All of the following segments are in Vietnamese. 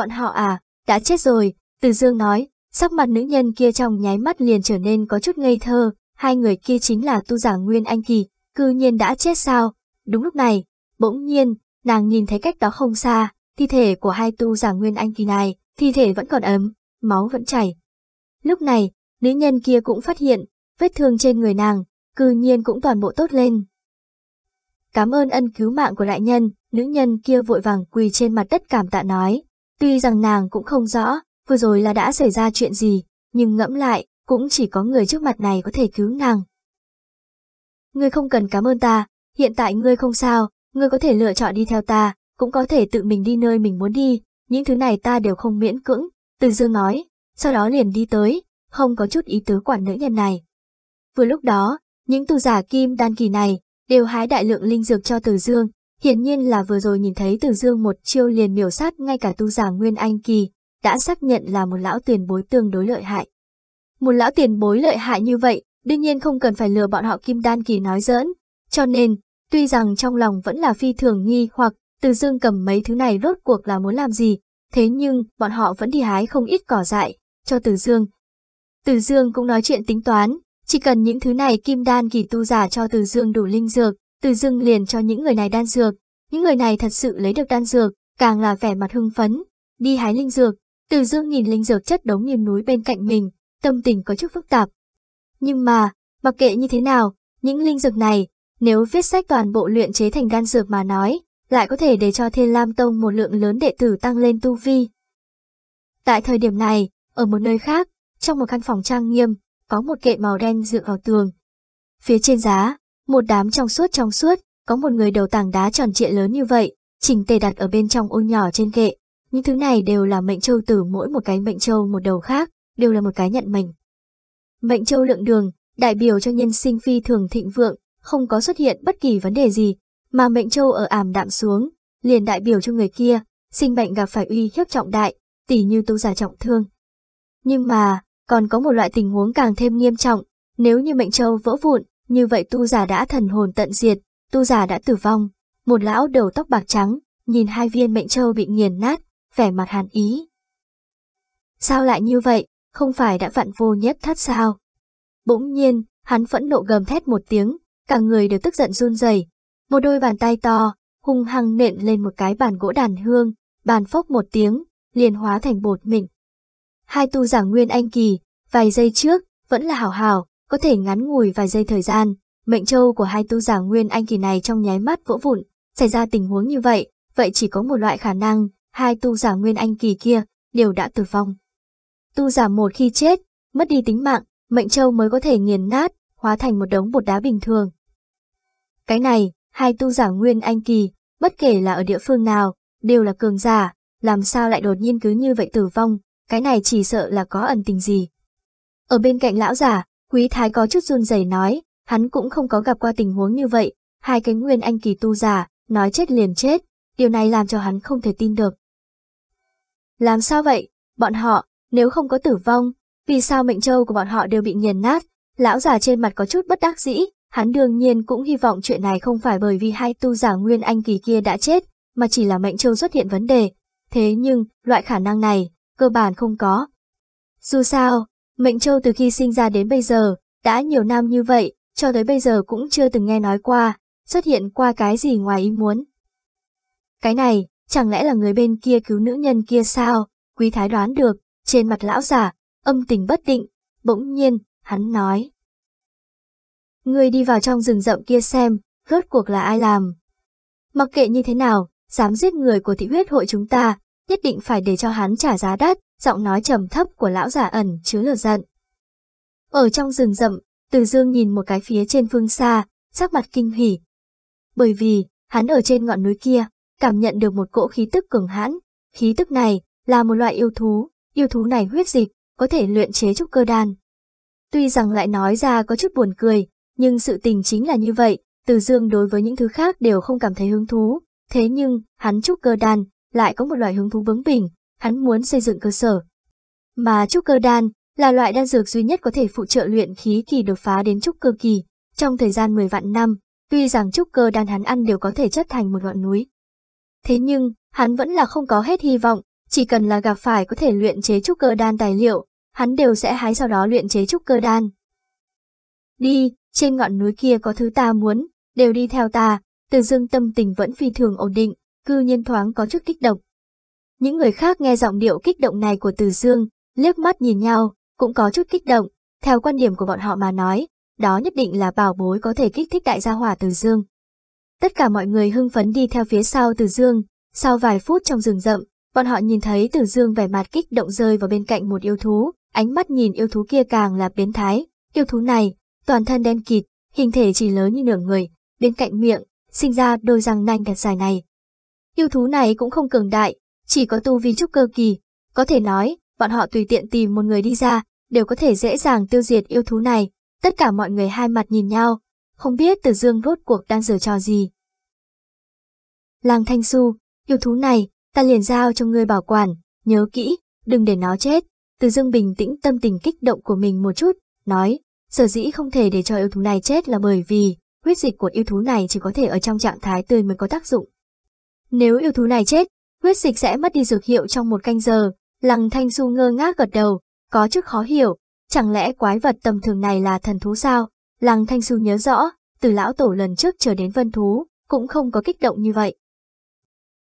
Bọn họ à, đã chết rồi, Từ Dương nói, sắc mặt nữ nhân kia trong nháy mắt liền trở nên có chút ngây thơ, hai người kia chính là tu giả Nguyên Anh Kỳ, cư nhiên đã chết sao? Đúng lúc này, bỗng nhiên, nàng nhìn thấy cách đó không xa, thi thể của hai tu giả Nguyên Anh Kỳ này, thi thể vẫn còn ấm, máu vẫn chảy. Lúc này, nữ nhân kia cũng phát hiện, vết thương trên người nàng, cư nhiên cũng toàn bộ tốt lên. Cảm ơn ân cứu mạng của đại nhân, nữ nhân kia vội vàng quỳ trên mặt đất cảm tạ nói. Tuy rằng nàng cũng không rõ, vừa rồi là đã xảy ra chuyện gì, nhưng ngẫm lại, cũng chỉ có người trước mặt này có thể cứu nàng. Ngươi không cần cảm ơn ta, hiện tại ngươi không sao, ngươi có thể lựa chọn đi theo ta, cũng có thể tự mình đi nơi mình muốn đi, những thứ này ta đều không miễn cưỡng, Từ Dương nói, sau đó liền đi tới, không có chút ý tứ quản nữ nhân này. Vừa lúc đó, những tu giả kim đan kỳ này đều hái đại lượng linh dược cho Từ Dương, hiển nhiên là vừa rồi nhìn thấy Từ Dương một chiêu liền miểu sát ngay cả tu giả Nguyên Anh kỳ, đã xác nhận là một lão tiền bối tương đối lợi hại. Một lão tiền bối lợi hại như vậy, đương nhiên không cần phải lừa bọn họ kim đan kỳ nói giỡn, cho nên, tuy rằng trong lòng vẫn là phi thường nghi hoặc Từ Dương cầm mấy thứ này rốt cuộc là muốn làm gì, thế nhưng bọn họ vẫn đi hái không ít cỏ dại, cho Từ Dương. Từ Dương cũng nói chuyện tính toán, chỉ cần những thứ này kim đan kỳ tu giả cho Từ Dương đủ linh dược, từ Dương liền cho những người này đan dược. Những người này thật sự lấy được đan dược, càng là vẻ mặt hưng phấn. Đi hái linh dược, Từ Dương nhìn linh dược chất đống như núi bên cạnh mình, tâm tình có chút phức tạp. Nhưng mà, mặc kệ như thế nào, những linh dược này, nếu viết sách toàn bộ luyện chế thành đan dược mà nói, lại có thể để cho Thiên Lam Tông một lượng lớn đệ tử tăng lên tu vi. Tại thời điểm này, ở một nơi khác, trong một căn phòng trang nghiêm, có một kệ màu đen dựa vào tường. Phía trên giá, một đám trong suốt trong suốt, có một người đầu tảng đá tròn trịa lớn như vậy, chỉnh tề đặt ở bên trong ô nhỏ trên kệ. Những thứ này đều là mệnh châu từ mỗi một cái mệnh châu một đầu khác, đều là một cái nhận mệnh. Mệnh châu lượng đường, đại biểu cho nhân sinh phi thường thịnh vượng, không có xuất hiện bất kỳ vấn đề gì, mà mệnh châu ở ảm đạm xuống, liền đại biểu cho người kia, sinh bệnh gặp phải uy hiếp trọng đại, tỉ như tu giả trọng thương. Nhưng mà, còn có một loại tình huống càng thêm nghiêm trọng, nếu như mệnh châu vỡ vụn, như vậy tu giả đã thần hồn tận diệt, tu giả đã tử vong. Một lão đầu tóc bạc trắng, nhìn hai viên mệnh châu bị nghiền nát, vẻ mặt hàn ý. Sao lại như vậy, không phải đã vặn vô nhất thất sao? Bỗng nhiên, hắn phẫn nộ gầm thét một tiếng, cả người đều tức giận run rẩy. Một đôi bàn tay to, hung hăng nện lên một cái bàn gỗ đàn hương, bàn phốc một tiếng, liền hóa thành bột mịn. Hai tu giả nguyên anh kỳ, vài giây trước, vẫn là hảo hảo, có thể ngắn ngủi vài giây thời gian. Mệnh châu của hai tu giả nguyên anh kỳ này trong nháy mắt vỡ vụn, xảy ra tình huống như vậy, vậy chỉ có một loại khả năng, hai tu giả nguyên anh kỳ kia, đều đã tử vong. Tu giả một khi chết, mất đi tính mạng, mệnh châu mới có thể nghiền nát, hóa thành một đống bột đá bình thường. Cái này, hai tu giả nguyên anh kỳ, bất kể là ở địa phương nào, đều là cường giả, làm sao lại đột nhiên cứ như vậy tử vong, cái này chỉ sợ là có ẩn tình gì. Ở bên cạnh lão giả, quý thái có chút run rẩy nói, hắn cũng không có gặp qua tình huống như vậy, hai cái nguyên anh kỳ tu giả, nói chết liền chết, điều này làm cho hắn không thể tin được. Làm sao vậy, bọn họ, nếu không có tử vong, vì sao mệnh châu của bọn họ đều bị nghiền nát, lão giả trên mặt có chút bất đắc dĩ, hắn đương nhiên cũng hy vọng chuyện này không phải bởi vì hai tu giả nguyên anh kỳ kia đã chết, mà chỉ là mệnh châu xuất hiện vấn đề. Thế nhưng, loại khả năng này, cơ bản không có. Dù sao, Mệnh Châu từ khi sinh ra đến bây giờ, đã nhiều năm như vậy, cho tới bây giờ cũng chưa từng nghe nói qua, xuất hiện qua cái gì ngoài ý muốn. Cái này, chẳng lẽ là người bên kia cứu nữ nhân kia sao? Quý thái đoán được, trên mặt lão giả, âm tình bất định, bỗng nhiên, hắn nói. người đi vào trong rừng rậm kia xem, rốt cuộc là ai làm. Mặc kệ như thế nào, dám giết người của thị huyết hội chúng ta, nhất định phải để cho hắn trả giá đắt, giọng nói trầm thấp của lão giả ẩn chứa lửa giận. Ở trong rừng rậm, Từ Dương nhìn một cái phía trên phương xa, sắc mặt kinh hỉ. Bởi vì, hắn ở trên ngọn núi kia, cảm nhận được một cỗ khí tức cường hãn, khí tức này là một loại yêu thú, yêu thú này huyết dịch, có thể luyện chế trúc cơ đan. Tuy rằng lại nói ra có chút buồn cười, nhưng sự tình chính là như vậy, Từ Dương đối với những thứ khác đều không cảm thấy hứng thú, thế nhưng, hắn trúc cơ đan, lại có một loại hứng thú bướng bỉnh, hắn muốn xây dựng cơ sở. Mà trúc cơ đan là loại đan dược duy nhất có thể phụ trợ luyện khí kỳ đột phá đến trúc cơ kỳ. Trong thời gian 10 vạn năm, tuy rằng trúc cơ đan hắn ăn đều có thể chất thành một ngọn núi. Thế nhưng, hắn vẫn là không có hết hy vọng, chỉ cần là gặp phải có thể luyện chế trúc cơ đan tài liệu, hắn đều sẽ hái sau đó luyện chế trúc cơ đan. Đi, trên ngọn núi kia có thứ ta muốn, đều đi theo ta, từ dương tâm tình vẫn phi thường ổn định, cư nhiên thoáng có chút kích động. Những người khác nghe giọng điệu kích động này của từ dương, liếc mắt nhìn nhau, cũng có chút kích động, theo quan điểm của bọn họ mà nói, đó nhất định là bảo bối có thể kích thích đại gia hỏa từ dương. Tất cả mọi người hưng phấn đi theo phía sau từ dương, sau vài phút trong rừng rậm, bọn họ nhìn thấy từ dương vẻ mặt kích động rơi vào bên cạnh một yêu thú, ánh mắt nhìn yêu thú kia càng là biến thái, yêu thú này, toàn thân đen kịt, hình thể chỉ lớn như nửa người, bên cạnh miệng, sinh ra đôi răng nanh thật dài này. Yêu thú này cũng không cường đại, chỉ có tu vi trúc cơ kỳ, có thể nói, bọn họ tùy tiện tìm một người đi ra, đều có thể dễ dàng tiêu diệt yêu thú này. Tất cả mọi người hai mặt nhìn nhau, không biết Từ Dương rốt cuộc đang giở trò gì. Lang Thanh Su, yêu thú này, ta liền giao cho ngươi bảo quản, nhớ kỹ, đừng để nó chết. Từ Dương bình tĩnh tâm tình kích động của mình một chút, nói, sở dĩ không thể để cho yêu thú này chết là bởi vì, huyết dịch của yêu thú này chỉ có thể ở trong trạng thái tươi mới có tác dụng. Nếu yêu thú này chết, huyết dịch sẽ mất đi dược hiệu trong một canh giờ. Lăng Thanh Du ngơ ngác gật đầu, có chút khó hiểu, chẳng lẽ quái vật tầm thường này là thần thú sao? Lăng Thanh Du nhớ rõ, từ lão tổ lần trước trở đến vân thú, cũng không có kích động như vậy.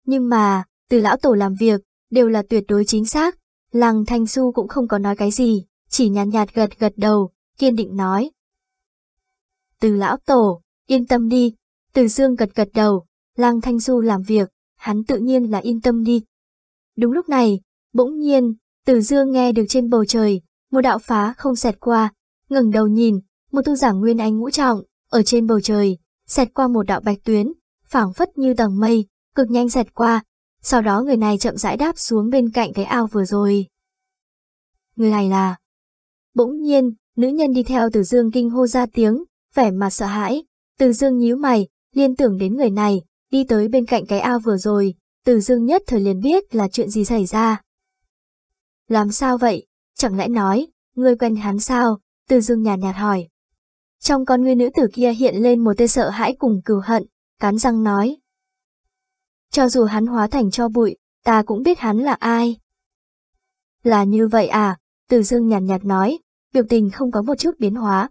Nhưng mà, từ lão tổ làm việc, đều là tuyệt đối chính xác, Lăng Thanh Du cũng không có nói cái gì, chỉ nhàn nhạt, nhạt gật gật đầu, kiên định nói. Từ lão tổ, yên tâm đi, từ dương gật gật đầu, Lăng Thanh Du làm việc, hắn tự nhiên là yên tâm đi. Đúng lúc này, bỗng nhiên, từ dương nghe được trên bầu trời, một đạo phá không xẹt qua, ngẩng đầu nhìn, một tu giả nguyên anh ngũ trọng, ở trên bầu trời, xẹt qua một đạo bạch tuyến, phảng phất như tầng mây, cực nhanh xẹt qua, sau đó người này chậm rãi đáp xuống bên cạnh cái ao vừa rồi. Người này là... Bỗng nhiên, nữ nhân đi theo từ dương kinh hô ra tiếng, vẻ mặt sợ hãi, từ dương nhíu mày, liên tưởng đến người này, đi tới bên cạnh cái ao vừa rồi, từ dương nhất thời liền biết là chuyện gì xảy ra. Làm sao vậy? Chẳng lẽ nói, ngươi quen hắn sao? Từ dương nhạt nhạt hỏi. Trong con ngươi nữ tử kia hiện lên một tia sợ hãi cùng cừu hận, cắn răng nói. Cho dù hắn hóa thành cho bụi, ta cũng biết hắn là ai. Là như vậy à, từ dương nhàn nhạt, nhạt nói, biểu tình không có một chút biến hóa.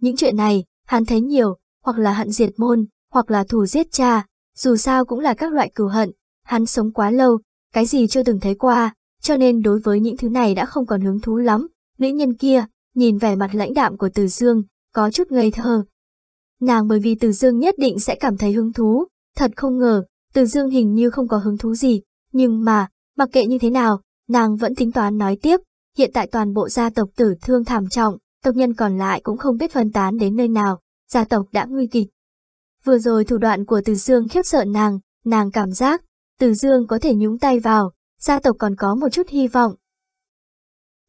Những chuyện này, hắn thấy nhiều, hoặc là hận diệt môn, hoặc là thù giết cha, dù sao cũng là các loại cừu hận, hắn sống quá lâu, cái gì chưa từng thấy qua, cho nên đối với những thứ này đã không còn hứng thú lắm. Nữ nhân kia, nhìn vẻ mặt lãnh đạm của Từ Dương, có chút ngây thơ. Nàng bởi vì Từ Dương nhất định sẽ cảm thấy hứng thú, thật không ngờ, Từ Dương hình như không có hứng thú gì, nhưng mà, mặc kệ như thế nào, nàng vẫn tính toán nói tiếp, hiện tại toàn bộ gia tộc tử thương thảm trọng, tộc nhân còn lại cũng không biết phân tán đến nơi nào, gia tộc đã nguy kịch. Vừa rồi thủ đoạn của Từ Dương khiếp sợ nàng, nàng cảm giác, Từ Dương có thể nhúng tay vào, gia tộc còn có một chút hy vọng.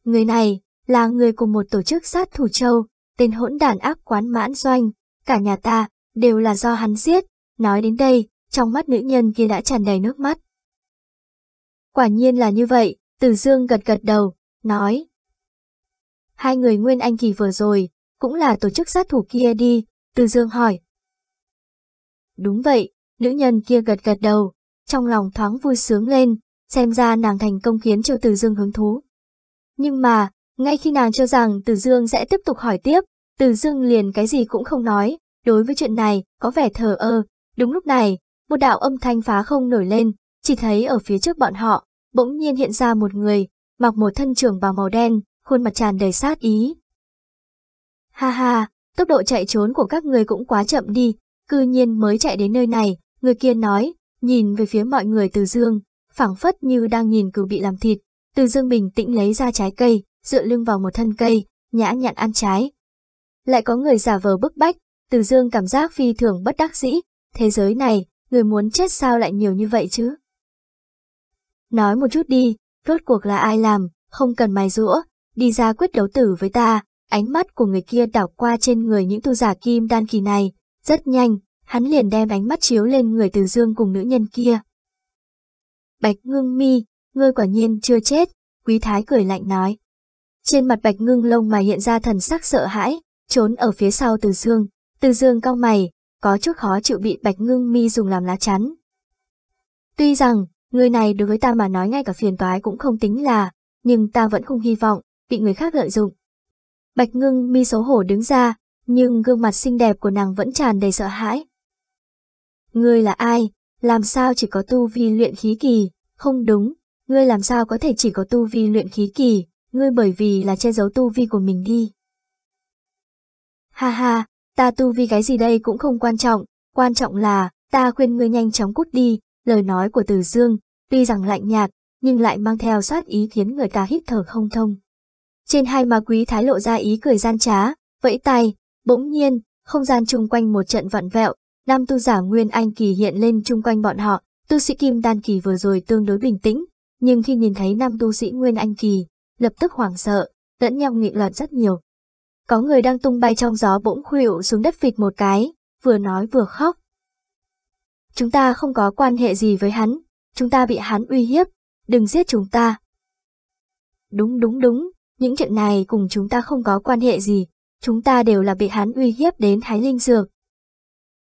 Người này, là người của một tổ chức sát thủ châu, tên hỗn đàn ác quán mãn doanh, cả nhà ta, đều là do hắn giết, nói đến đây, trong mắt nữ nhân kia đã tràn đầy nước mắt. Quả nhiên là như vậy, Từ Dương gật gật đầu, nói. Hai người Nguyên Anh Kỳ vừa rồi, cũng là tổ chức sát thủ kia đi, Từ Dương hỏi. Đúng vậy, nữ nhân kia gật gật đầu, trong lòng thoáng vui sướng lên, xem ra nàng thành công khiến cho Từ Dương hứng thú. Nhưng mà, ngay khi nàng cho rằng Từ Dương sẽ tiếp tục hỏi tiếp, Từ Dương liền cái gì cũng không nói, đối với chuyện này, có vẻ thờ ơ. Đúng lúc này, một đạo âm thanh phá không nổi lên, chỉ thấy ở phía trước bọn họ, bỗng nhiên hiện ra một người, mặc một thân trường bào màu đen, khuôn mặt tràn đầy sát ý. Ha ha, tốc độ chạy trốn của các người cũng quá chậm đi, cư nhiên mới chạy đến nơi này, người kia nói, nhìn về phía mọi người từ dương, phảng phất như đang nhìn cừu bị làm thịt. Từ dương bình tĩnh lấy ra trái cây, dựa lưng vào một thân cây, nhã nhặn ăn trái. Lại có người giả vờ bức bách, từ dương cảm giác phi thường bất đắc dĩ, thế giới này, người muốn chết sao lại nhiều như vậy chứ? Nói một chút đi, rốt cuộc là ai làm, không cần mài rũa, đi ra quyết đấu tử với ta, ánh mắt của người kia đảo qua trên người những tu giả kim đan kỳ này, rất nhanh, hắn liền đem ánh mắt chiếu lên người từ dương cùng nữ nhân kia. Bạch ngưng mi, ngươi quả nhiên chưa chết, quý thái cười lạnh nói. Trên mặt bạch ngưng lông mà hiện ra thần sắc sợ hãi, trốn ở phía sau từ dương, từ dương cau mày, có chút khó chịu bị bạch ngưng mi dùng làm lá chắn. Tuy rằng, người này đối với ta mà nói ngay cả phiền toái cũng không tính là, nhưng ta vẫn không hy vọng, bị người khác lợi dụng. Bạch ngưng mi xấu hổ đứng ra, nhưng gương mặt xinh đẹp của nàng vẫn tràn đầy sợ hãi. Ngươi là ai? Làm sao chỉ có tu vi luyện khí kỳ? Không đúng, ngươi làm sao có thể chỉ có tu vi luyện khí kỳ, ngươi bởi vì là che giấu tu vi của mình đi. Ha ha, ta tu vi cái gì đây cũng không quan trọng, quan trọng là, ta khuyên ngươi nhanh chóng cút đi, lời nói của Từ Dương, tuy rằng lạnh nhạt, nhưng lại mang theo sát ý khiến người ta hít thở không thông. Trên hai má quý thái lộ ra ý cười gian trá, vẫy tay, bỗng nhiên, không gian chung quanh một trận vặn vẹo, nam tu giả Nguyên Anh Kỳ hiện lên chung quanh bọn họ, tu sĩ Kim Đan Kỳ vừa rồi tương đối bình tĩnh, nhưng khi nhìn thấy nam tu sĩ Nguyên Anh Kỳ, lập tức hoảng sợ, lẫn nhau nghị luận rất nhiều. Có người đang tung bay trong gió bỗng khuỵu xuống đất phịch một cái, vừa nói vừa khóc. Chúng ta không có quan hệ gì với hắn, chúng ta bị hắn uy hiếp, đừng giết chúng ta. Đúng đúng đúng, những chuyện này cùng chúng ta không có quan hệ gì, chúng ta đều là bị hắn uy hiếp đến hái linh dược.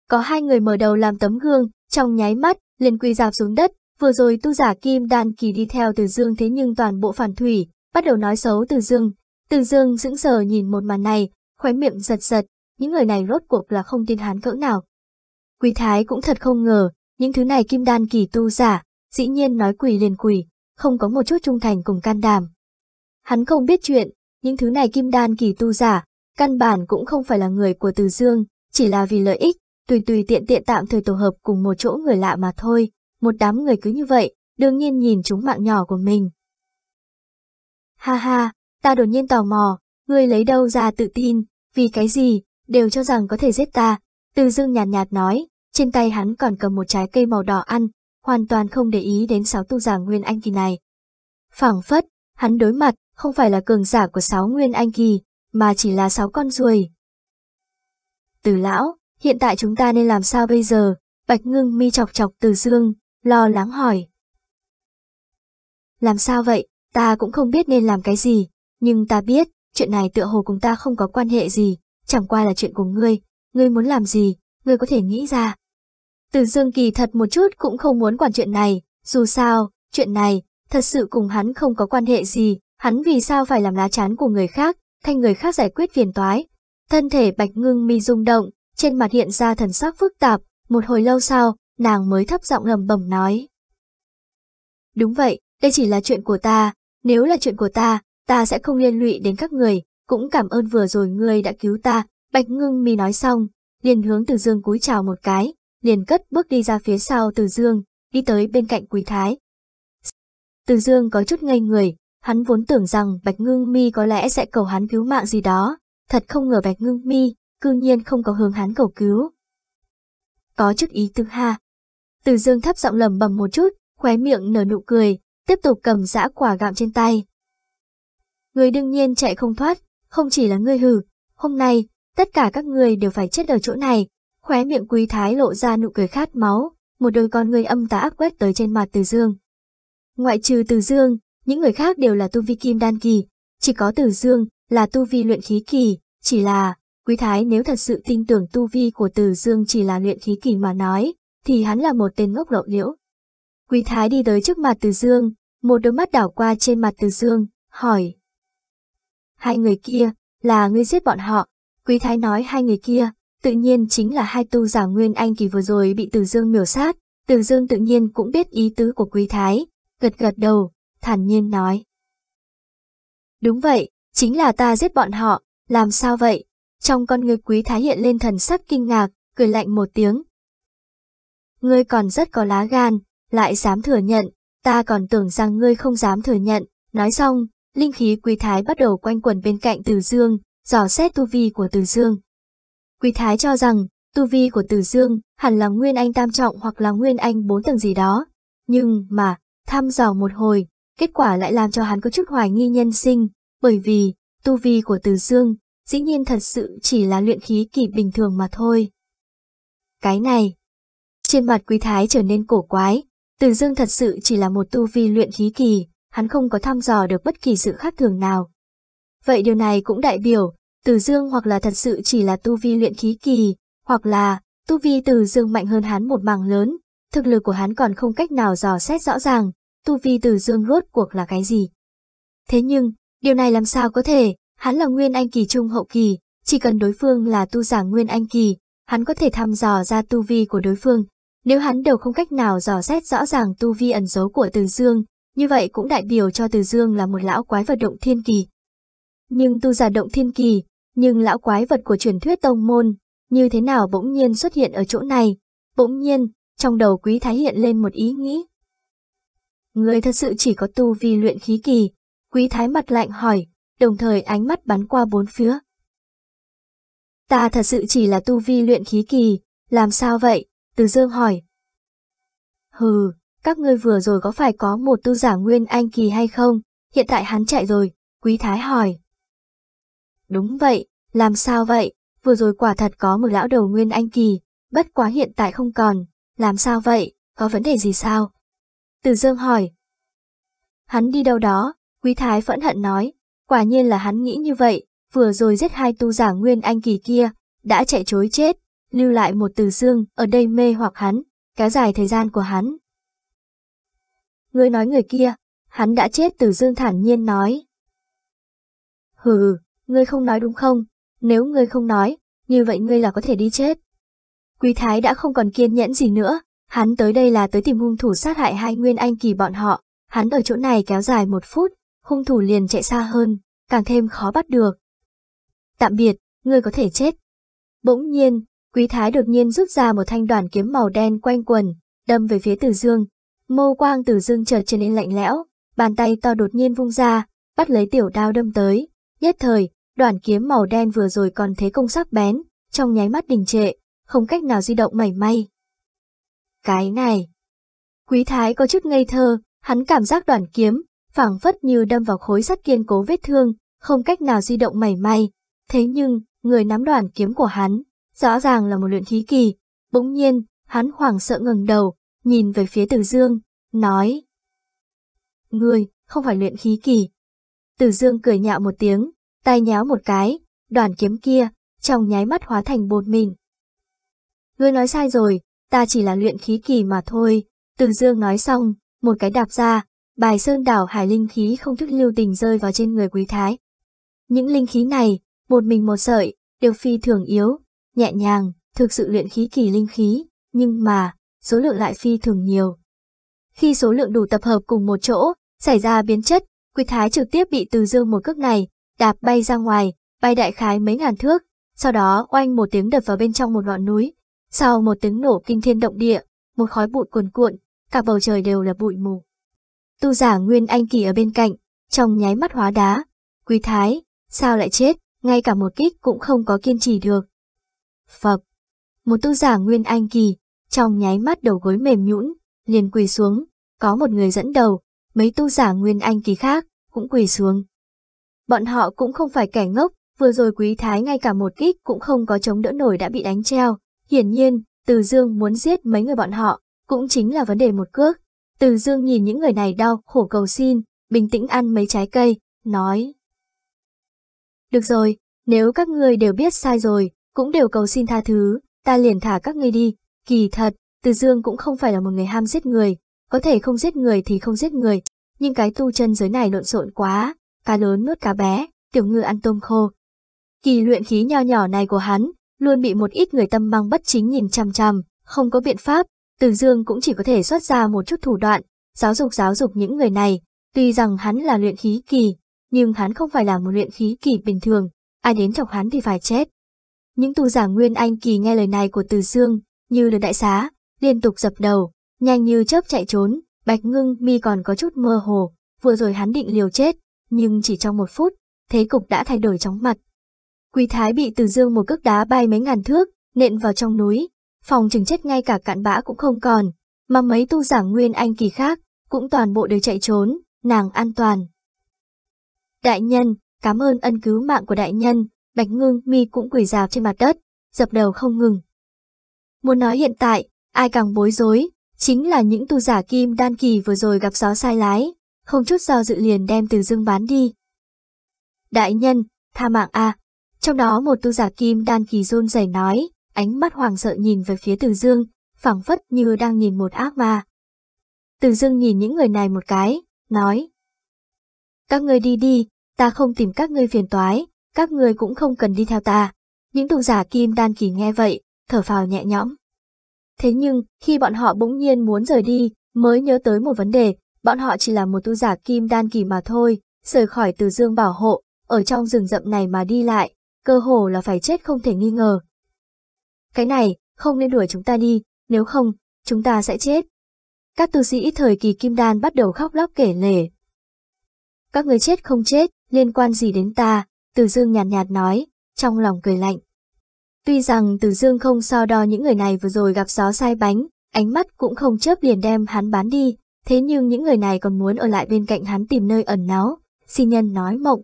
Có hai người mở đầu làm tấm gương, trong nháy mắt, liền quỳ dạp xuống đất, vừa rồi tu giả kim đan kỳ đi theo từ dương thế nhưng toàn bộ phản thủy, bắt đầu nói xấu từ dương. Từ dương dững sờ nhìn một màn này, khóe miệng giật giật, những người này rốt cuộc là không tin hắn cỡ nào. Quý thái cũng thật không ngờ, những thứ này kim đan kỳ tu giả, dĩ nhiên nói quỷ liền quỷ, không có một chút trung thành cùng can đảm. Hắn không biết chuyện, những thứ này kim đan kỳ tu giả, căn bản cũng không phải là người của Từ Dương, chỉ là vì lợi ích, tùy tùy tiện tiện tạm thời tổ hợp cùng một chỗ người lạ mà thôi, một đám người cứ như vậy, đương nhiên nhìn chúng mạng nhỏ của mình. Ha ha, ta đột nhiên tò mò, ngươi lấy đâu ra tự tin, vì cái gì, đều cho rằng có thể giết ta, từ dương nhạt nhạt nói, trên tay hắn còn cầm một trái cây màu đỏ ăn, hoàn toàn không để ý đến sáu tu giả Nguyên Anh Kỳ này. phảng phất, hắn đối mặt, không phải là cường giả của sáu Nguyên Anh Kỳ, mà chỉ là sáu con ruồi. Từ lão, hiện tại chúng ta nên làm sao bây giờ? Bạch ngưng mi chọc chọc từ dương, lo lắng hỏi. Làm sao vậy, ta cũng không biết nên làm cái gì, nhưng ta biết, chuyện này tựa hồ cùng ta không có quan hệ gì, chẳng qua là chuyện của ngươi, ngươi muốn làm gì, ngươi có thể nghĩ ra. Từ dương kỳ thật một chút cũng không muốn quản chuyện này, dù sao, chuyện này, thật sự cùng hắn không có quan hệ gì, hắn vì sao phải làm lá chán của người khác, thay người khác giải quyết phiền toái. Thân thể bạch ngưng mi rung động, trên mặt hiện ra thần sắc phức tạp, một hồi lâu sau, nàng mới thấp giọng lầm bầm nói. Đúng vậy, đây chỉ là chuyện của ta, nếu là chuyện của ta, ta sẽ không liên lụy đến các người, cũng cảm ơn vừa rồi ngươi đã cứu ta, bạch ngưng mi nói xong, liền hướng từ dương cúi chào một cái, liền cất bước đi ra phía sau từ dương, đi tới bên cạnh quý thái. Từ dương có chút ngây người, hắn vốn tưởng rằng bạch ngưng mi có lẽ sẽ cầu hắn cứu mạng gì đó, thật không ngờ bạch ngưng mi, cư nhiên không có hướng hắn cầu cứu. Có chút ý tư ha. Từ dương thấp giọng lầm bầm một chút, khóe miệng nở nụ cười, tiếp tục cầm dã quả gạm trên tay. Người đương nhiên chạy không thoát, không chỉ là ngươi hử, hôm nay, tất cả các người đều phải chết ở chỗ này, khóe miệng quý thái lộ ra nụ cười khát máu, một đôi con người âm tà ác quét tới trên mặt từ dương. Ngoại trừ từ dương, những người khác đều là tu vi kim đan kỳ, chỉ có từ dương là tu vi luyện khí kỳ, chỉ là, quý thái nếu thật sự tin tưởng tu vi của từ dương chỉ là luyện khí kỳ mà nói, thì hắn là một tên ngốc lộ liễu. Quý thái đi tới trước mặt từ dương, một đôi mắt đảo qua trên mặt từ dương, hỏi. Hai người kia, là ngươi giết bọn họ, quý thái nói hai người kia, tự nhiên chính là hai tu giả nguyên anh kỳ vừa rồi bị từ dương miểu sát, từ dương tự nhiên cũng biết ý tứ của quý thái, gật gật đầu, thản nhiên nói. Đúng vậy, chính là ta giết bọn họ, làm sao vậy? Trong con người quý thái hiện lên thần sắc kinh ngạc, cười lạnh một tiếng. Ngươi còn rất có lá gan, lại dám thừa nhận, ta còn tưởng rằng ngươi không dám thừa nhận, nói xong, linh khí quý thái bắt đầu quanh quẩn bên cạnh từ dương, dò xét tu vi của từ dương. Quý thái cho rằng, tu vi của từ dương hẳn là nguyên anh tam trọng hoặc là nguyên anh bốn tầng gì đó, nhưng mà, thăm dò một hồi, Kết quả lại làm cho hắn có chút hoài nghi nhân sinh, bởi vì, tu vi của Từ Dương, dĩ nhiên thật sự chỉ là luyện khí kỳ bình thường mà thôi. Cái này, trên mặt quý thái trở nên cổ quái, Từ Dương thật sự chỉ là một tu vi luyện khí kỳ, hắn không có thăm dò được bất kỳ sự khác thường nào. Vậy điều này cũng đại biểu, Từ Dương hoặc là thật sự chỉ là tu vi luyện khí kỳ, hoặc là tu vi Từ Dương mạnh hơn hắn một mảng lớn, thực lực của hắn còn không cách nào dò xét rõ ràng, tu vi từ dương rốt cuộc là cái gì. Thế nhưng, điều này làm sao có thể, hắn là nguyên anh kỳ trung hậu kỳ, chỉ cần đối phương là tu giả nguyên anh kỳ, hắn có thể thăm dò ra tu vi của đối phương. Nếu hắn đều không cách nào dò xét rõ ràng tu vi ẩn giấu của Từ Dương, như vậy cũng đại biểu cho Từ Dương là một lão quái vật động thiên kỳ. Nhưng tu giả động thiên kỳ, nhưng lão quái vật của truyền thuyết tông môn, như thế nào bỗng nhiên xuất hiện ở chỗ này? Bỗng nhiên, trong đầu quý thái hiện lên một ý nghĩ. Người thật sự chỉ có tu vi luyện khí kỳ, quý thái mặt lạnh hỏi, đồng thời ánh mắt bắn qua bốn phía. Ta thật sự chỉ là tu vi luyện khí kỳ, làm sao vậy? Từ dương hỏi. Hừ, các ngươi vừa rồi có phải có một tu giả nguyên anh kỳ hay không? Hiện tại hắn chạy rồi, quý thái hỏi. Đúng vậy, làm sao vậy? Vừa rồi quả thật có một lão đầu nguyên anh kỳ, bất quá hiện tại không còn. Làm sao vậy? Có vấn đề gì sao? Từ dương hỏi. Hắn đi đâu đó? Quý thái phẫn hận nói. Quả nhiên là hắn nghĩ như vậy, vừa rồi giết hai tu giả nguyên anh kỳ kia, đã chạy chối chết, lưu lại một từ dương ở đây mê hoặc hắn, kéo dài thời gian của hắn. Người nói người kia, hắn đã chết từ dương thản nhiên nói. Hừ, ngươi không nói đúng không? Nếu ngươi không nói, như vậy ngươi là có thể đi chết. Quý Thái đã không còn kiên nhẫn gì nữa, hắn tới đây là tới tìm hung thủ sát hại hai nguyên anh kỳ bọn họ, hắn ở chỗ này kéo dài một phút, hung thủ liền chạy xa hơn, càng thêm khó bắt được. Tạm biệt, ngươi có thể chết. Bỗng nhiên, Quý Thái đột nhiên rút ra một thanh đoàn kiếm màu đen quanh quần, đâm về phía Tử Dương. Mâu quang Tử Dương chợt trở nên lạnh lẽo, bàn tay to đột nhiên vung ra, bắt lấy tiểu đao đâm tới. Nhất thời, đoàn kiếm màu đen vừa rồi còn thế công sắc bén, trong nháy mắt đình trệ, không cách nào di động mảy may. Cái này. Quý Thái có chút ngây thơ, hắn cảm giác đoàn kiếm, phảng phất như đâm vào khối sắt kiên cố vết thương, không cách nào di động mảy may. Thế nhưng, người nắm đoàn kiếm của hắn, rõ ràng là một luyện khí kỳ. Bỗng nhiên, hắn hoảng sợ ngẩng đầu, nhìn về phía Từ Dương, nói. Ngươi, không phải luyện khí kỳ. Từ Dương cười nhạo một tiếng, tay nhéo một cái, đoàn kiếm kia, trong nháy mắt hóa thành bột mịn. Ngươi nói sai rồi, ta chỉ là luyện khí kỳ mà thôi. Từ Dương nói xong, một cái đạp ra, bài sơn đảo hải linh khí không thức lưu tình rơi vào trên người quý thái. Những linh khí này, một mình một sợi, đều phi thường yếu, nhẹ nhàng, thực sự luyện khí kỳ linh khí, nhưng mà, số lượng lại phi thường nhiều. Khi số lượng đủ tập hợp cùng một chỗ, xảy ra biến chất, Quý Thái trực tiếp bị từ dương một cước này, đạp bay ra ngoài, bay đại khái mấy ngàn thước, sau đó oanh một tiếng đập vào bên trong một ngọn núi. Sau một tiếng nổ kinh thiên động địa, một khói bụi cuồn cuộn, cả bầu trời đều là bụi mù. Tu giả Nguyên Anh Kỳ ở bên cạnh, trong nháy mắt hóa đá. Quý Thái, sao lại chết, ngay cả một kích cũng không có kiên trì được. Phập, một tu giả Nguyên Anh Kỳ, trong nháy mắt đầu gối mềm nhũn, liền quỳ xuống, có một người dẫn đầu, mấy tu giả Nguyên Anh Kỳ khác cũng quỳ xuống. Bọn họ cũng không phải kẻ ngốc, vừa rồi quý thái ngay cả một kích cũng không có chống đỡ nổi đã bị đánh treo. Hiển nhiên, Từ Dương muốn giết mấy người bọn họ, cũng chính là vấn đề một cước. Từ Dương nhìn những người này đau, khổ cầu xin, bình tĩnh ăn mấy trái cây, nói. Được rồi, nếu các ngươi đều biết sai rồi, cũng đều cầu xin tha thứ, ta liền thả các ngươi đi. Kỳ thật, Từ Dương cũng không phải là một người ham giết người, có thể không giết người thì không giết người, nhưng cái tu chân giới này lộn xộn quá, cá lớn nuốt cá bé, tiểu ngư ăn tôm khô. Kỳ luyện khí nho nhỏ này của hắn, luôn bị một ít người tâm băng bất chính nhìn chằm chằm, không có biện pháp, Từ Dương cũng chỉ có thể xuất ra một chút thủ đoạn, giáo dục giáo dục những người này, tuy rằng hắn là luyện khí kỳ, nhưng hắn không phải là một luyện khí kỳ bình thường, ai đến chọc hắn thì phải chết. Những tu giả Nguyên Anh kỳ nghe lời này của Từ Dương, như lời đại xá, liên tục dập đầu, nhanh như chớp chạy trốn, Bạch Ngưng mi còn có chút mơ hồ, vừa rồi hắn định liều chết, nhưng chỉ trong một phút, thế cục đã thay đổi chóng mặt. Quý Thái bị Từ Dương một cước đá bay mấy ngàn thước, nện vào trong núi, phòng chừng chết ngay cả cạn bã cũng không còn, mà mấy tu giả Nguyên Anh kỳ khác, cũng toàn bộ đều chạy trốn, nàng an toàn. Đại nhân, cảm ơn ân cứu mạng của đại nhân, Bạch Ngưng mi cũng quỳ rạp trên mặt đất, dập đầu không ngừng. Muốn nói hiện tại, ai càng bối rối, chính là những tu giả kim đan kỳ vừa rồi gặp gió sai lái, không chút do dự liền đem từ dương bán đi. Đại nhân, tha mạng a trong đó một tu giả kim đan kỳ rôn rẩy nói, ánh mắt hoàng sợ nhìn về phía từ dương, phảng phất như đang nhìn một ác ma. Từ dương nhìn những người này một cái, nói. Các ngươi đi đi, ta không tìm các ngươi phiền toái, các ngươi cũng không cần đi theo ta. Những tu giả kim đan kỳ nghe vậy, thở phào nhẹ nhõm. Thế nhưng, khi bọn họ bỗng nhiên muốn rời đi, mới nhớ tới một vấn đề, bọn họ chỉ là một tu giả kim đan kỳ mà thôi, rời khỏi từ dương bảo hộ, ở trong rừng rậm này mà đi lại, cơ hồ là phải chết không thể nghi ngờ. Cái này, không nên đuổi chúng ta đi, nếu không, chúng ta sẽ chết. Các tu sĩ thời kỳ kim đan bắt đầu khóc lóc kể lể. Các người chết không chết, liên quan gì đến ta, từ dương nhạt nhạt nói, trong lòng cười lạnh. Tuy rằng Từ Dương không so đo những người này vừa rồi gặp gió sai bánh, ánh mắt cũng không chớp liền đem hắn bán đi, thế nhưng những người này còn muốn ở lại bên cạnh hắn tìm nơi ẩn náu, xin nhân nói mộng.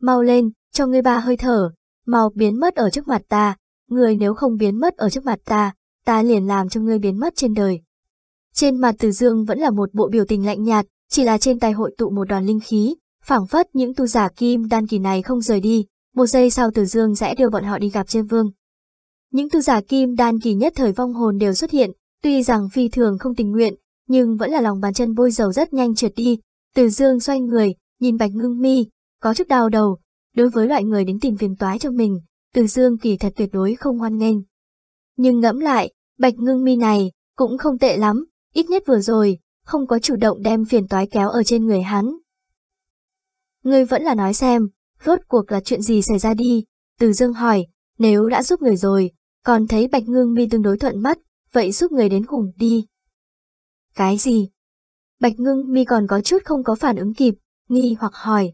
Mau lên, cho ngươi ba hơi thở, mau biến mất ở trước mặt ta, người nếu không biến mất ở trước mặt ta, ta liền làm cho ngươi biến mất trên đời. Trên mặt Từ Dương vẫn là một bộ biểu tình lạnh nhạt, chỉ là trên tay hội tụ một đoàn linh khí, phảng phất những tu giả kim đan kỳ này không rời đi, một giây sau Từ Dương sẽ đưa bọn họ đi gặp Diêm Vương. Những tu giả kim đan kỳ nhất thời vong hồn đều xuất hiện, tuy rằng phi thường không tình nguyện, nhưng vẫn là lòng bàn chân bôi dầu rất nhanh trượt đi. Từ Dương xoay người, nhìn Bạch Ngưng Mi, có chút đau đầu. Đối với loại người đến tìm phiền toái cho mình, Từ Dương kỳ thật tuyệt đối không hoan nghênh. Nhưng ngẫm lại, Bạch Ngưng Mi này cũng không tệ lắm, ít nhất vừa rồi, không có chủ động đem phiền toái kéo ở trên người hắn. Ngươi vẫn là nói xem, rốt cuộc là chuyện gì xảy ra đi, từ dương hỏi, nếu đã giúp người rồi, còn thấy bạch ngưng mi tương đối thuận mắt, vậy giúp người đến cùng đi. Cái gì? Bạch ngưng mi còn có chút không có phản ứng kịp, nghi hoặc hỏi.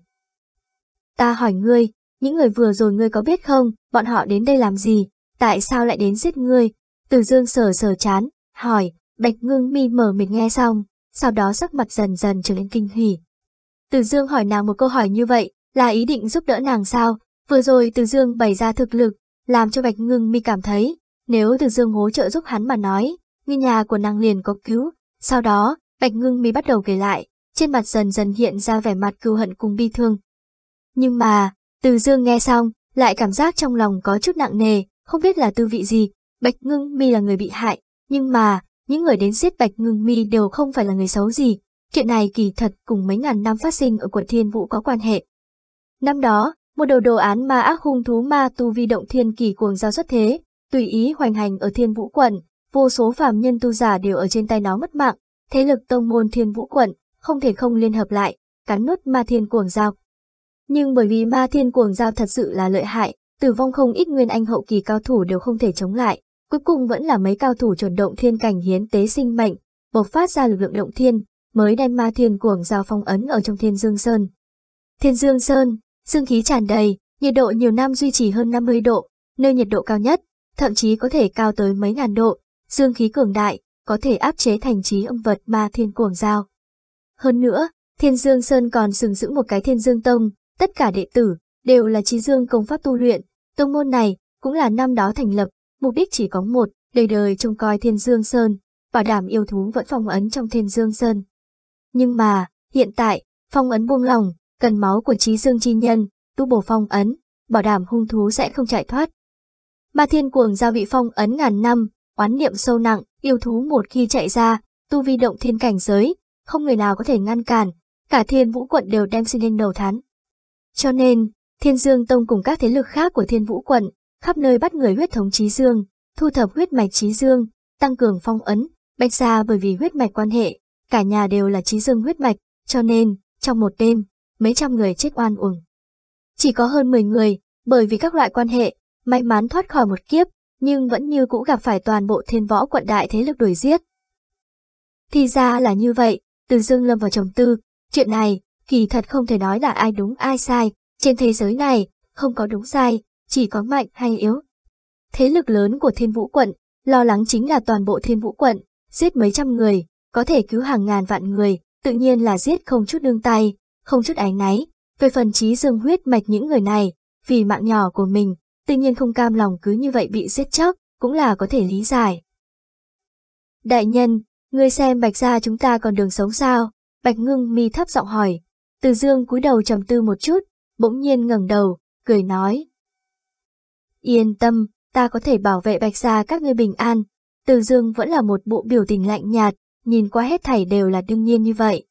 Ta hỏi ngươi, những người vừa rồi ngươi có biết không, bọn họ đến đây làm gì, tại sao lại đến giết ngươi? Từ dương sờ sờ chán, hỏi, bạch ngưng mi mở miệng nghe xong, sau đó sắc mặt dần dần trở nên kinh hỉ. Từ dương hỏi nàng một câu hỏi như vậy, là ý định giúp đỡ nàng sao? Vừa rồi Từ Dương bày ra thực lực, làm cho Bạch Ngưng Mi cảm thấy, nếu Từ Dương hỗ trợ giúp hắn mà nói, ngôi nhà của nàng liền có cứu. Sau đó, Bạch Ngưng Mi bắt đầu kể lại, trên mặt dần dần hiện ra vẻ mặt cưu hận cùng bi thương. Nhưng mà, Từ Dương nghe xong, lại cảm giác trong lòng có chút nặng nề, không biết là tư vị gì. Bạch Ngưng Mi là người bị hại, nhưng mà, những người đến giết Bạch Ngưng Mi đều không phải là người xấu gì. Chuyện này kỳ thật cùng mấy ngàn năm phát sinh ở quận Thiên Vũ có quan hệ. Năm đó, một đầu đồ án ma ác hung thú ma tu vi động thiên kỳ cuồng giao xuất thế, tùy ý hoành hành ở thiên vũ quận, vô số phàm nhân tu giả đều ở trên tay nó mất mạng, thế lực tông môn thiên vũ quận, không thể không liên hợp lại, cắn nuốt ma thiên cuồng giao. Nhưng bởi vì ma thiên cuồng giao thật sự là lợi hại, tử vong không ít nguyên anh hậu kỳ cao thủ đều không thể chống lại, cuối cùng vẫn là mấy cao thủ chuẩn động thiên cảnh hiến tế sinh mệnh, bộc phát ra lực lượng động thiên, mới đem ma thiên cuồng giao phong ấn ở trong thiên dương sơn. Thiên dương sơn, Dương khí tràn đầy, nhiệt độ nhiều năm duy trì hơn 50 độ, nơi nhiệt độ cao nhất, thậm chí có thể cao tới mấy ngàn độ, dương khí cường đại, có thể áp chế thành trí âm vật ma thiên cuồng giao. Hơn nữa, Thiên Dương Sơn còn sừng giữ một cái Thiên Dương Tông, tất cả đệ tử đều là trí dương công pháp tu luyện, tông môn này cũng là năm đó thành lập, mục đích chỉ có một, đời đời trông coi Thiên Dương Sơn, bảo đảm yêu thú vẫn phong ấn trong Thiên Dương Sơn. Nhưng mà, hiện tại, phong ấn buông lỏng, cần máu của trí dương chi nhân, tu bổ phong ấn, bảo đảm hung thú sẽ không chạy thoát. Ma thiên cuồng giao vị phong ấn ngàn năm, oán niệm sâu nặng, yêu thú một khi chạy ra, tu vi động thiên cảnh giới, không người nào có thể ngăn cản, cả thiên vũ quận đều đem sinh lên đầu thán. Cho nên, thiên dương tông cùng các thế lực khác của thiên vũ quận, khắp nơi bắt người huyết thống trí dương, thu thập huyết mạch trí dương, tăng cường phong ấn, bạch ra bởi vì huyết mạch quan hệ, cả nhà đều là trí dương huyết mạch, cho nên, trong một đêm, mấy trăm người chết oan uổng. Chỉ có hơn 10 người, bởi vì các loại quan hệ, may mắn thoát khỏi một kiếp, nhưng vẫn như cũ gặp phải toàn bộ thiên võ quận đại thế lực đuổi giết. Thì ra là như vậy, từ dương lâm vào trầm tư, chuyện này, kỳ thật không thể nói là ai đúng ai sai, trên thế giới này, không có đúng sai, chỉ có mạnh hay yếu. Thế lực lớn của thiên vũ quận, lo lắng chính là toàn bộ thiên vũ quận, giết mấy trăm người, có thể cứu hàng ngàn vạn người, tự nhiên là giết không chút đương tay, không chút ánh náy. Về phần trí dương huyết mạch những người này, vì mạng nhỏ của mình, tự nhiên không cam lòng cứ như vậy bị giết chóc, cũng là có thể lý giải. Đại nhân, ngươi xem bạch gia chúng ta còn đường sống sao? Bạch ngưng mi thấp giọng hỏi. Từ dương cúi đầu trầm tư một chút, bỗng nhiên ngẩng đầu, cười nói. Yên tâm, ta có thể bảo vệ bạch gia các ngươi bình an. Từ Dương vẫn là một bộ biểu tình lạnh nhạt, nhìn qua hết thảy đều là đương nhiên như vậy.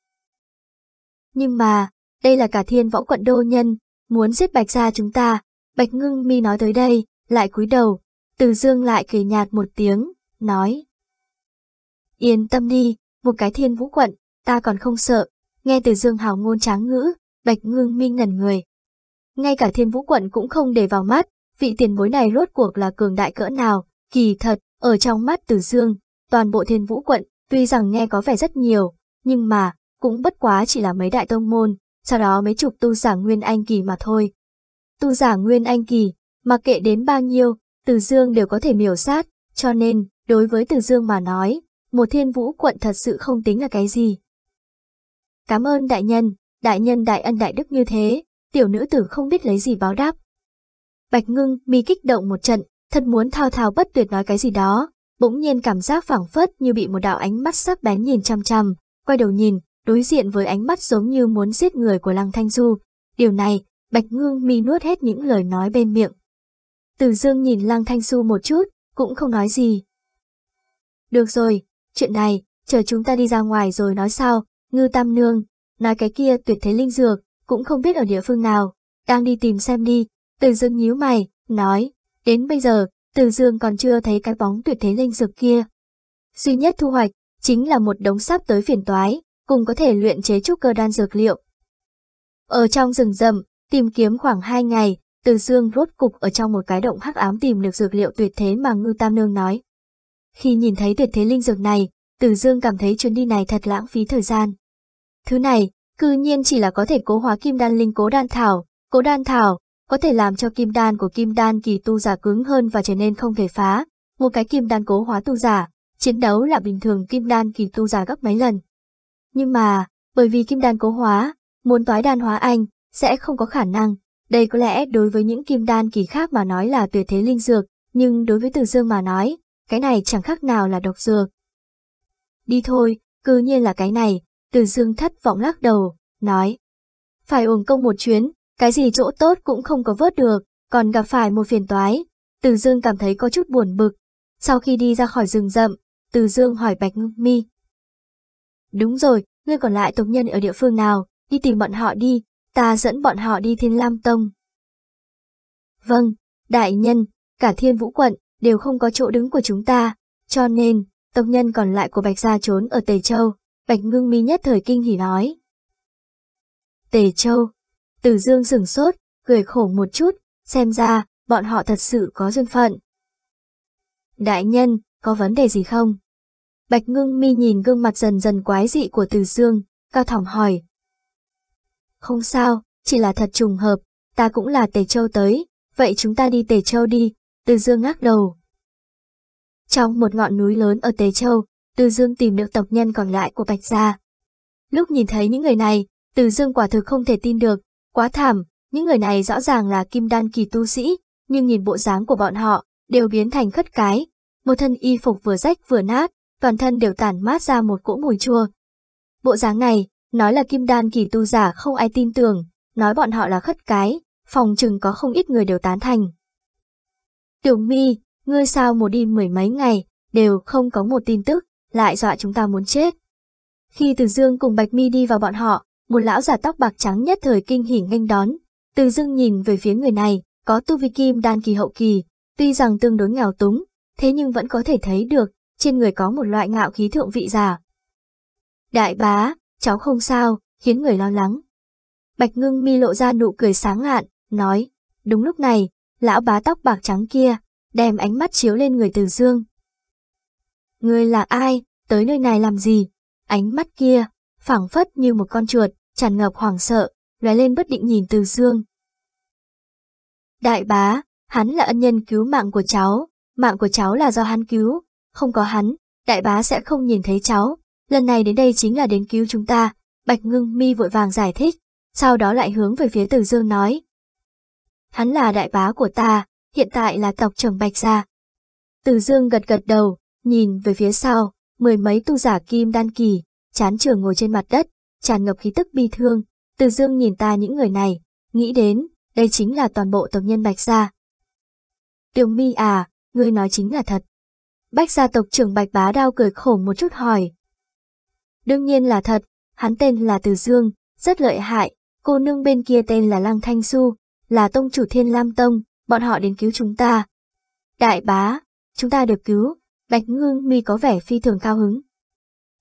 Nhưng mà, đây là cả thiên võ quận đô nhân, muốn giết Bạch gia chúng ta, Bạch ngưng mi nói tới đây, lại cúi đầu, Từ Dương lại cười nhạt một tiếng, nói. Yên tâm đi, một cái thiên vũ quận, ta còn không sợ, nghe Từ Dương hào ngôn tráng ngữ, Bạch ngưng Minh ngẩn người. Ngay cả thiên vũ quận cũng không để vào mắt, vị tiền bối này rốt cuộc là cường đại cỡ nào, kỳ thật, ở trong mắt Từ Dương, toàn bộ thiên vũ quận, tuy rằng nghe có vẻ rất nhiều, nhưng mà, cũng bất quá chỉ là mấy đại tông môn, sau đó mấy chục tu giả nguyên anh kỳ mà thôi. Tu giả nguyên anh kỳ, mặc kệ đến bao nhiêu, Từ Dương đều có thể miểu sát, cho nên, đối với Từ Dương mà nói, một thiên vũ quận thật sự không tính là cái gì. Cảm ơn đại nhân, đại nhân đại ân đại đức như thế, tiểu nữ tử không biết lấy gì báo đáp. Bạch ngưng mi kích động một trận, thật muốn thao thao bất tuyệt nói cái gì đó, bỗng nhiên cảm giác phảng phất như bị một đạo ánh mắt sắc bén nhìn chăm chăm, quay đầu nhìn, đối diện với ánh mắt giống như muốn giết người của Lăng Thanh Du. Điều này, Bạch Ngưng mi nuốt hết những lời nói bên miệng. Từ dương nhìn Lăng Thanh Du một chút, cũng không nói gì. Được rồi, chuyện này, chờ chúng ta đi ra ngoài rồi nói sao, ngư tam nương, nói cái kia tuyệt thế linh dược, cũng không biết ở địa phương nào, đang đi tìm xem đi, từ dương nhíu mày, nói, đến bây giờ, từ dương còn chưa thấy cái bóng tuyệt thế linh dược kia. Duy nhất thu hoạch, chính là một đống sắp tới phiền toái, cùng có thể luyện chế trúc cơ đan dược liệu. Ở trong rừng rậm, tìm kiếm khoảng 2 ngày, từ dương rốt cục ở trong một cái động hắc ám tìm được dược liệu tuyệt thế mà Ngư Tam Nương nói. Khi nhìn thấy tuyệt thế linh dược này, từ dương cảm thấy chuyến đi này thật lãng phí thời gian. Thứ này, cư nhiên chỉ là có thể cố hóa kim đan linh cố đan thảo, cố đan thảo, có thể làm cho kim đan của kim đan kỳ tu giả cứng hơn và trở nên không thể phá. Một cái kim đan cố hóa tu giả, chiến đấu là bình thường kim đan kỳ tu giả gấp mấy lần. Nhưng mà, bởi vì kim đan cố hóa, muốn toái đan hóa anh, sẽ không có khả năng. Đây có lẽ đối với những kim đan kỳ khác mà nói là tuyệt thế linh dược, nhưng đối với Từ Dương mà nói, cái này chẳng khác nào là độc dược. Đi thôi, cứ nhiên là cái này, Từ Dương thất vọng lắc đầu, nói. Phải uổng công một chuyến, cái gì chỗ tốt cũng không có vớt được, còn gặp phải một phiền toái. Từ Dương cảm thấy có chút buồn bực. Sau khi đi ra khỏi rừng rậm, Từ Dương hỏi Bạch Ngưng Mi. Đúng rồi, ngươi còn lại tộc nhân ở địa phương nào, đi tìm bọn họ đi, ta dẫn bọn họ đi Thiên Lam Tông. Vâng, đại nhân, cả thiên vũ quận đều không có chỗ đứng của chúng ta, cho nên, tộc nhân còn lại của Bạch Gia trốn ở Tề Châu, Bạch Ngưng Mi nhất thời kinh hỉ nói. Tề Châu, Từ Dương sừng sốt, cười khổ một chút, xem ra, bọn họ thật sự có duyên phận. Đại nhân, có vấn đề gì không? Bạch ngưng mi nhìn gương mặt dần dần quái dị của Từ Dương, cao thỏng hỏi. Không sao, chỉ là thật trùng hợp, ta cũng là Tề Châu tới, vậy chúng ta đi Tề Châu đi, Từ Dương ngác đầu. Trong một ngọn núi lớn ở tế Châu, Từ Dương tìm được tộc nhân còn lại của Bạch Gia. Lúc nhìn thấy những người này, Từ Dương quả thực không thể tin được, quá thảm, những người này rõ ràng là kim đan kỳ tu sĩ, nhưng nhìn bộ dáng của bọn họ, đều biến thành khất cái. Một thân y phục vừa rách vừa nát, toàn thân đều tản mát ra một cỗ mùi chua. Bộ dáng này, nói là kim đan kỳ tu giả không ai tin tưởng, nói bọn họ là khất cái, phòng chừng có không ít người đều tán thành. Tiểu mi, ngươi sao một đi mười mấy ngày, đều không có một tin tức, lại dọa chúng ta muốn chết. Khi Từ Dương cùng Bạch Mi đi vào bọn họ, một lão giả tóc bạc trắng nhất thời kinh hỉ nghênh đón. Từ Dương nhìn về phía người này, có tu vi kim đan kỳ hậu kỳ, tuy rằng tương đối nghèo túng, thế nhưng vẫn có thể thấy được, trên người có một loại ngạo khí thượng vị giả. Đại bá, cháu không sao, khiến người lo lắng. Bạch ngưng mi lộ ra nụ cười sáng ngạn, nói, đúng lúc này, lão bá tóc bạc trắng kia, đem ánh mắt chiếu lên người từ dương. Ngươi là ai, tới nơi này làm gì? Ánh mắt kia, phảng phất như một con chuột, tràn ngập hoảng sợ, lóe lên bất định nhìn từ dương. Đại bá, hắn là ân nhân cứu mạng của cháu, mạng của cháu là do hắn cứu, không có hắn, đại bá sẽ không nhìn thấy cháu. Lần này đến đây chính là đến cứu chúng ta. Bạch ngưng mi vội vàng giải thích, sau đó lại hướng về phía Từ Dương nói. Hắn là đại bá của ta, hiện tại là tộc trưởng Bạch Gia. Từ Dương gật gật đầu, nhìn về phía sau, mười mấy tu giả kim đan kỳ, chán trường ngồi trên mặt đất, tràn ngập khí tức bi thương. Từ Dương nhìn ta những người này, nghĩ đến, đây chính là toàn bộ tộc nhân Bạch Gia. Tiểu mi à, ngươi nói chính là thật. Bách gia tộc trưởng Bạch Bá Đao cười khổ một chút hỏi. Đương nhiên là thật, hắn tên là Từ Dương, rất lợi hại, cô nương bên kia tên là Lăng Thanh Su, là tông chủ Thiên Lam Tông, bọn họ đến cứu chúng ta. Đại bá, chúng ta được cứu, Bạch Ngưng mi có vẻ phi thường cao hứng.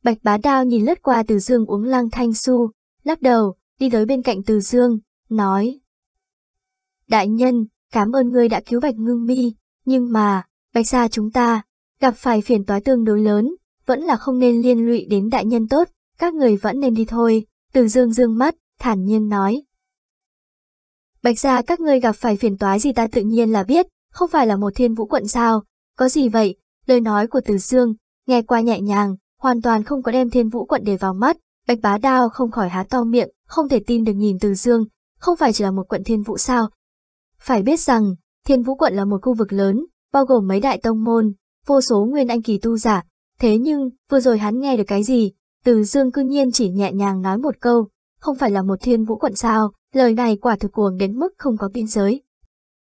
Bạch Bá Đao nhìn lướt qua Từ Dương uống Lăng Thanh Su, lắc đầu, đi tới bên cạnh Từ Dương, nói. Đại nhân, cảm ơn ngươi đã cứu Bạch Ngưng mi, nhưng mà, Bạch gia chúng ta, gặp phải phiền toái tương đối lớn, vẫn là không nên liên lụy đến đại nhân tốt, các người vẫn nên đi thôi, từ dương dương mắt, thản nhiên nói. Bạch gia các ngươi gặp phải phiền toái gì ta tự nhiên là biết, không phải là một thiên vũ quận sao, có gì vậy, lời nói của từ dương, nghe qua nhẹ nhàng, hoàn toàn không có đem thiên vũ quận để vào mắt, bạch bá đao không khỏi há to miệng, không thể tin được nhìn từ dương, không phải chỉ là một quận thiên vũ sao. Phải biết rằng, thiên vũ quận là một khu vực lớn, bao gồm mấy đại tông môn, vô số nguyên anh kỳ tu giả, thế nhưng, vừa rồi hắn nghe được cái gì, từ dương cư nhiên chỉ nhẹ nhàng nói một câu, không phải là một thiên vũ quận sao, lời này quả thực cuồng đến mức không có biên giới.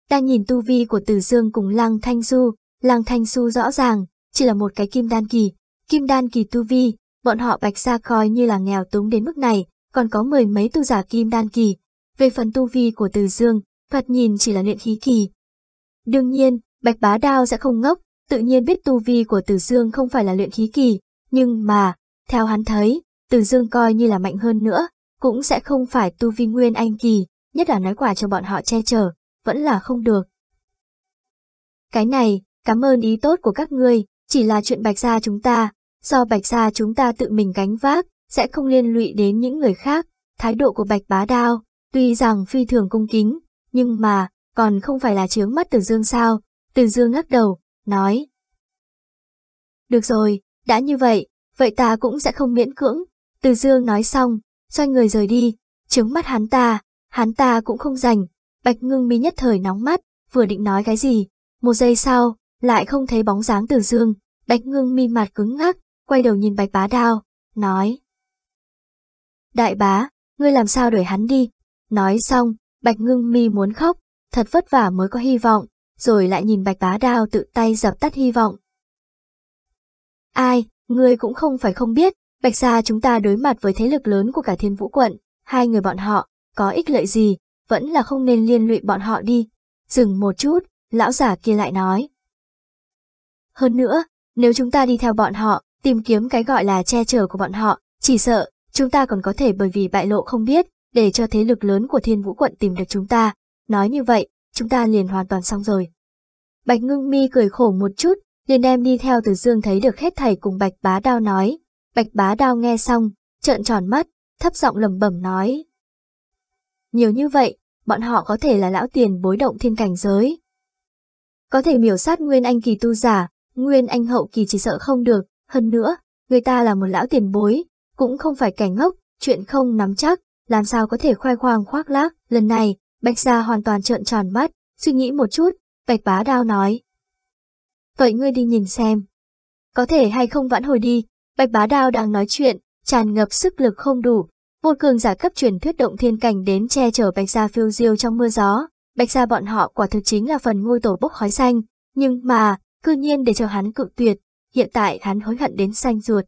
Ta nhìn tu vi của từ dương cùng lăng thanh du, lăng thanh du rõ ràng, chỉ là một cái kim đan kỳ, kim đan kỳ tu vi, bọn họ bạch ra coi như là nghèo túng đến mức này, còn có mười mấy tu giả kim đan kỳ. Về phần tu vi của từ dương, thoạt nhìn chỉ là luyện khí kỳ. Đương nhiên, bạch bá đao sẽ không ngốc, tự nhiên biết tu vi của từ dương không phải là luyện khí kỳ, nhưng mà, theo hắn thấy, Từ Dương coi như là mạnh hơn nữa, cũng sẽ không phải tu vi nguyên anh kỳ, nhất là nói quả cho bọn họ che chở, vẫn là không được. Cái này, cảm ơn ý tốt của các ngươi, chỉ là chuyện bạch gia chúng ta, do bạch gia chúng ta tự mình gánh vác, sẽ không liên lụy đến những người khác. Thái độ của bạch bá đao, tuy rằng phi thường cung kính, nhưng mà, còn không phải là chướng mắt Từ Dương sao? Từ Dương lắc đầu, nói. Được rồi, đã như vậy, vậy ta cũng sẽ không miễn cưỡng. Từ dương nói xong, xoay người rời đi, trứng mắt hắn ta, hắn ta cũng không rảnh. Bạch ngưng mi nhất thời nóng mắt, vừa định nói cái gì, một giây sau, lại không thấy bóng dáng từ dương. Bạch ngưng mi mặt cứng ngắc, quay đầu nhìn bạch bá đao, nói. Đại bá, ngươi làm sao đuổi hắn đi? Nói xong, bạch ngưng mi muốn khóc, thật vất vả mới có hy vọng, rồi lại nhìn bạch bá đao tự tay dập tắt hy vọng. Ai, Ngươi cũng không phải không biết, Bạch Gia chúng ta đối mặt với thế lực lớn của cả thiên vũ quận, hai người bọn họ, có ích lợi gì, vẫn là không nên liên lụy bọn họ đi. Dừng một chút, lão giả kia lại nói. Hơn nữa, nếu chúng ta đi theo bọn họ, tìm kiếm cái gọi là che chở của bọn họ, chỉ sợ, chúng ta còn có thể bởi vì bại lộ không biết, để cho thế lực lớn của thiên vũ quận tìm được chúng ta. Nói như vậy, chúng ta liền hoàn toàn xong rồi. Bạch ngưng mi cười khổ một chút, liền đem đi theo từ dương thấy được hết thầy cùng bạch bá đao nói. Bạch bá đao nghe xong, trợn tròn mắt, thấp giọng lầm bẩm nói. Nhiều như vậy, bọn họ có thể là lão tiền bối động thiên cảnh giới. Có thể miểu sát nguyên anh kỳ tu giả, nguyên anh hậu kỳ chỉ sợ không được, hơn nữa, người ta là một lão tiền bối, cũng không phải cảnh ngốc, chuyện không nắm chắc, làm sao có thể khoe khoang khoác lác, lần này, Bạch Gia hoàn toàn trợn tròn mắt, suy nghĩ một chút, Bạch Bá Đao nói. Vậy ngươi đi nhìn xem. Có thể hay không vãn hồi đi, Bạch Bá Đao đang nói chuyện, tràn ngập sức lực không đủ. Một cường giả cấp truyền thuyết động thiên cảnh đến che chở Bạch Gia phiêu diêu trong mưa gió. Bạch Gia bọn họ quả thực chính là phần ngôi tổ bốc khói xanh, nhưng mà, cư nhiên để cho hắn cự tuyệt, hiện tại hắn hối hận đến xanh ruột.